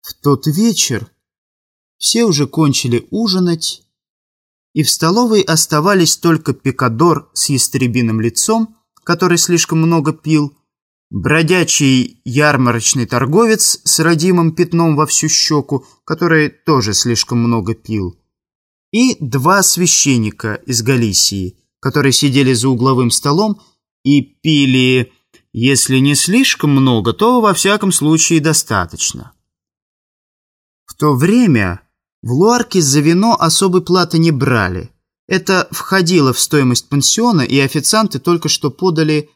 В тот вечер все уже кончили ужинать, и в столовой оставались только пикадор с ястребиным лицом, который слишком много пил, бродячий ярмарочный торговец с родимым пятном во всю щеку, который тоже слишком много пил, и два священника из Галисии, которые сидели за угловым столом и пили, если не слишком много, то во всяком случае достаточно. В то время в Луарке за вино особой платы не брали. Это входило в стоимость пансиона, и официанты только что подали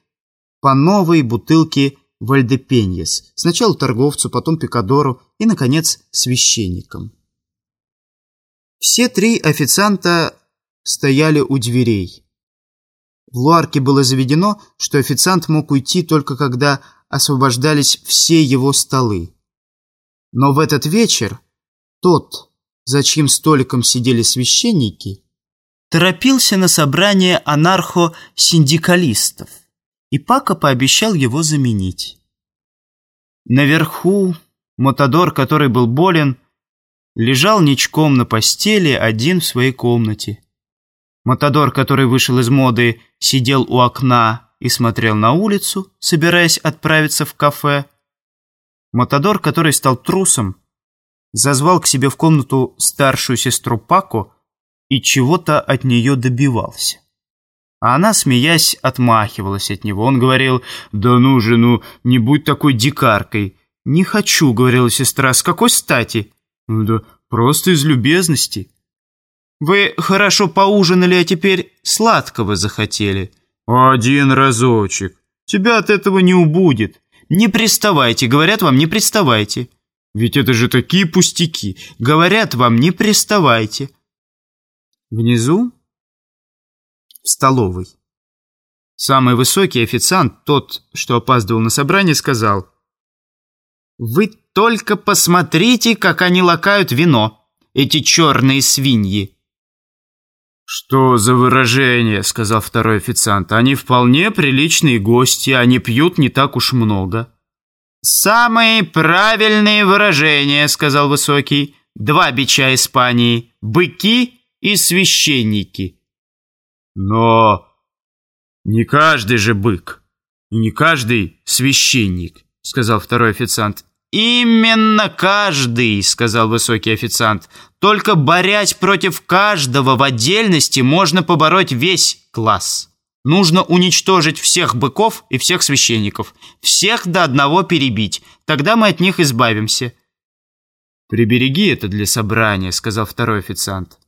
по новой бутылке Вальдепеньес. Сначала торговцу, потом пикадору и, наконец, священникам. Все три официанта стояли у дверей. В Луарке было заведено, что официант мог уйти только когда освобождались все его столы. Но в этот вечер тот, за чьим столиком сидели священники, торопился на собрание анархо-синдикалистов, и Пака пообещал его заменить. Наверху Мотодор, который был болен, лежал ничком на постели один в своей комнате. Мотодор, который вышел из моды, сидел у окна и смотрел на улицу, собираясь отправиться в кафе. Мотодор, который стал трусом, зазвал к себе в комнату старшую сестру Пако и чего-то от нее добивался. А она, смеясь, отмахивалась от него. Он говорил, «Да ну же, ну, не будь такой дикаркой». «Не хочу», — говорила сестра, — «с какой стати?» «Ну да просто из любезности». «Вы хорошо поужинали, а теперь сладкого захотели». «Один разочек. Тебя от этого не убудет». «Не приставайте, говорят вам, не приставайте». Ведь это же такие пустяки. Говорят вам, не приставайте. Внизу, в столовой, самый высокий официант, тот, что опаздывал на собрание, сказал, «Вы только посмотрите, как они лакают вино, эти черные свиньи». «Что за выражение?» — сказал второй официант. «Они вполне приличные гости, они пьют не так уж много». «Самые правильные выражения», — сказал Высокий. «Два бича Испании — быки и священники». «Но не каждый же бык, и не каждый священник», — сказал второй официант. «Именно каждый», — сказал высокий официант. «Только борясь против каждого в отдельности можно побороть весь класс». Нужно уничтожить всех быков и всех священников. Всех до одного перебить. Тогда мы от них избавимся». «Прибереги это для собрания», — сказал второй официант.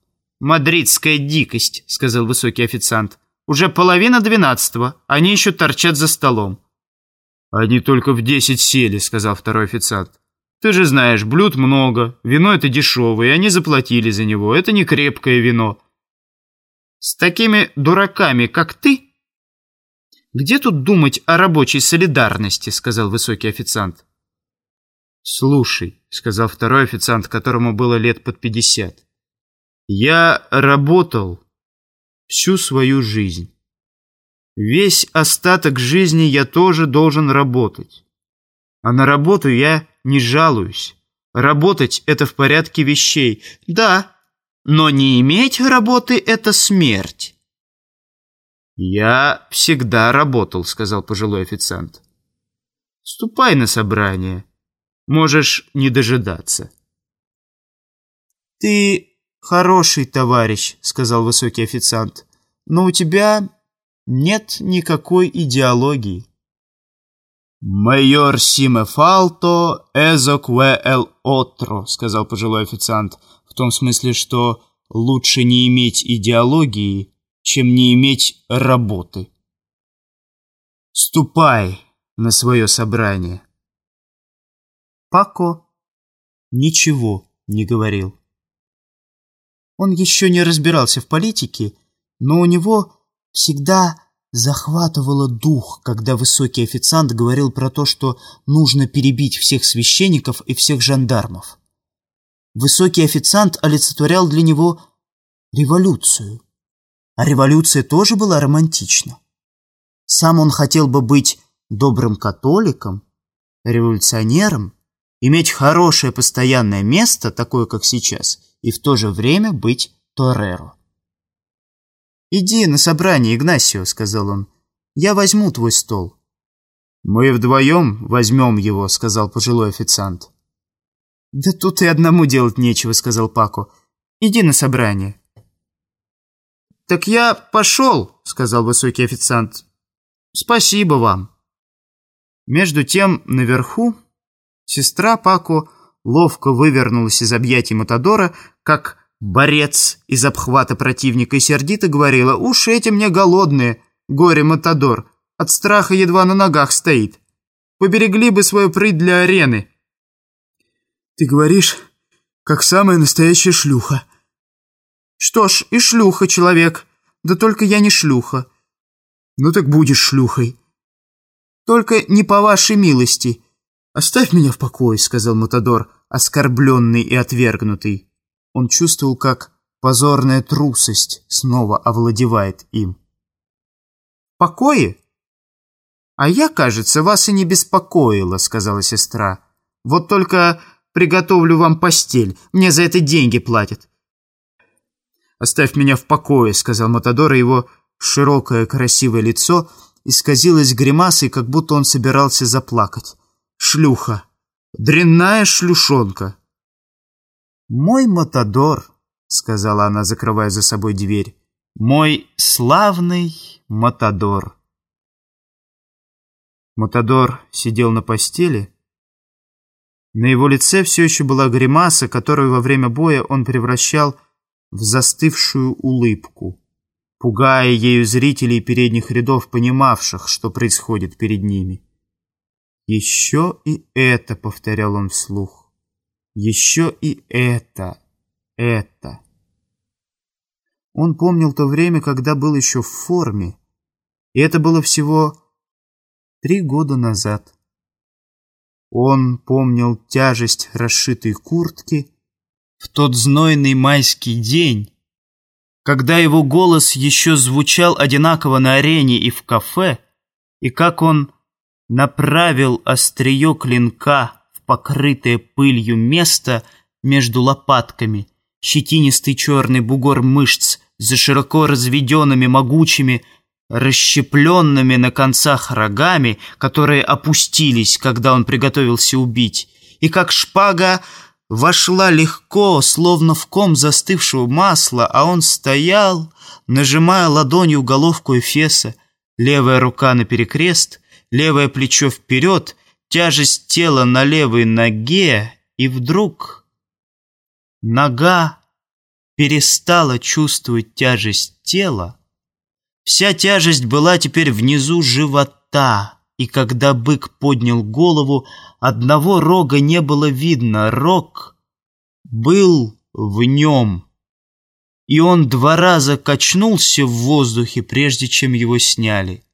«Мадридская дикость», — сказал высокий официант. «Уже половина двенадцатого. Они еще торчат за столом». «Они только в десять сели», — сказал второй официант. «Ты же знаешь, блюд много, вино это дешевое, и они заплатили за него. Это не крепкое вино». «С такими дураками, как ты, «Где тут думать о рабочей солидарности?» — сказал высокий официант. «Слушай», — сказал второй официант, которому было лет под пятьдесят. «Я работал всю свою жизнь. Весь остаток жизни я тоже должен работать. А на работу я не жалуюсь. Работать — это в порядке вещей. Да, но не иметь работы — это смерть. «Я всегда работал», — сказал пожилой официант. «Ступай на собрание. Можешь не дожидаться». «Ты хороший товарищ», — сказал высокий официант, «но у тебя нет никакой идеологии». «Майор симе фалто эзокве эл отро», — сказал пожилой официант, в том смысле, что лучше не иметь идеологии, чем не иметь работы. Ступай на свое собрание. Пако ничего не говорил. Он еще не разбирался в политике, но у него всегда захватывало дух, когда высокий официант говорил про то, что нужно перебить всех священников и всех жандармов. Высокий официант олицетворял для него революцию. А революция тоже была романтична. Сам он хотел бы быть добрым католиком, революционером, иметь хорошее постоянное место, такое как сейчас, и в то же время быть Тореро. «Иди на собрание, Игнасио», — сказал он. «Я возьму твой стол». «Мы вдвоем возьмем его», — сказал пожилой официант. «Да тут и одному делать нечего», — сказал Пако. «Иди на собрание». «Так я пошел», — сказал высокий официант. «Спасибо вам». Между тем, наверху, сестра Пако ловко вывернулась из объятий Матадора, как борец из обхвата противника, и сердито говорила, «Уж эти мне голодные, горе Матадор, от страха едва на ногах стоит. Поберегли бы свою прыть для арены». «Ты говоришь, как самая настоящая шлюха», «Что ж, и шлюха, человек. Да только я не шлюха». «Ну так будешь шлюхой». «Только не по вашей милости». «Оставь меня в покое», — сказал Матадор, оскорбленный и отвергнутый. Он чувствовал, как позорная трусость снова овладевает им. «Покое? А я, кажется, вас и не беспокоила», — сказала сестра. «Вот только приготовлю вам постель. Мне за это деньги платят. «Оставь меня в покое», — сказал Матадор, и его широкое красивое лицо исказилось гримасой, как будто он собирался заплакать. «Шлюха! Дрянная шлюшонка!» «Мой Матадор», — сказала она, закрывая за собой дверь, — «мой славный Матадор». Матадор сидел на постели. На его лице все еще была гримаса, которую во время боя он превращал в застывшую улыбку, пугая ею зрителей передних рядов, понимавших, что происходит перед ними. «Еще и это», — повторял он вслух, — «еще и это, это». Он помнил то время, когда был еще в форме, и это было всего три года назад. Он помнил тяжесть расшитой куртки, в тот знойный майский день, когда его голос еще звучал одинаково на арене и в кафе, и как он направил острие клинка в покрытое пылью место между лопатками, щетинистый черный бугор мышц за широко разведенными могучими, расщепленными на концах рогами, которые опустились, когда он приготовился убить, и как шпага вошла легко, словно в ком застывшего масла, а он стоял, нажимая ладонью головку Эфеса, левая рука на перекрест, левое плечо вперед, тяжесть тела на левой ноге, и вдруг нога перестала чувствовать тяжесть тела. Вся тяжесть была теперь внизу живота, и когда бык поднял голову, одного рога не было видно. Рог был в нем. И он два раза качнулся в воздухе, прежде чем его сняли.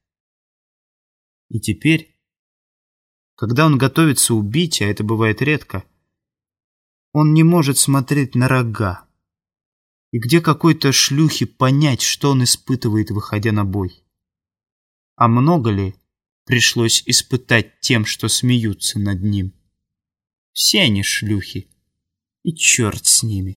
И теперь, когда он готовится убить, а это бывает редко, он не может смотреть на рога. И где какой-то шлюхи понять, что он испытывает, выходя на бой? А много ли пришлось испытать тем, что смеются над ним. Все они шлюхи, и черт с ними.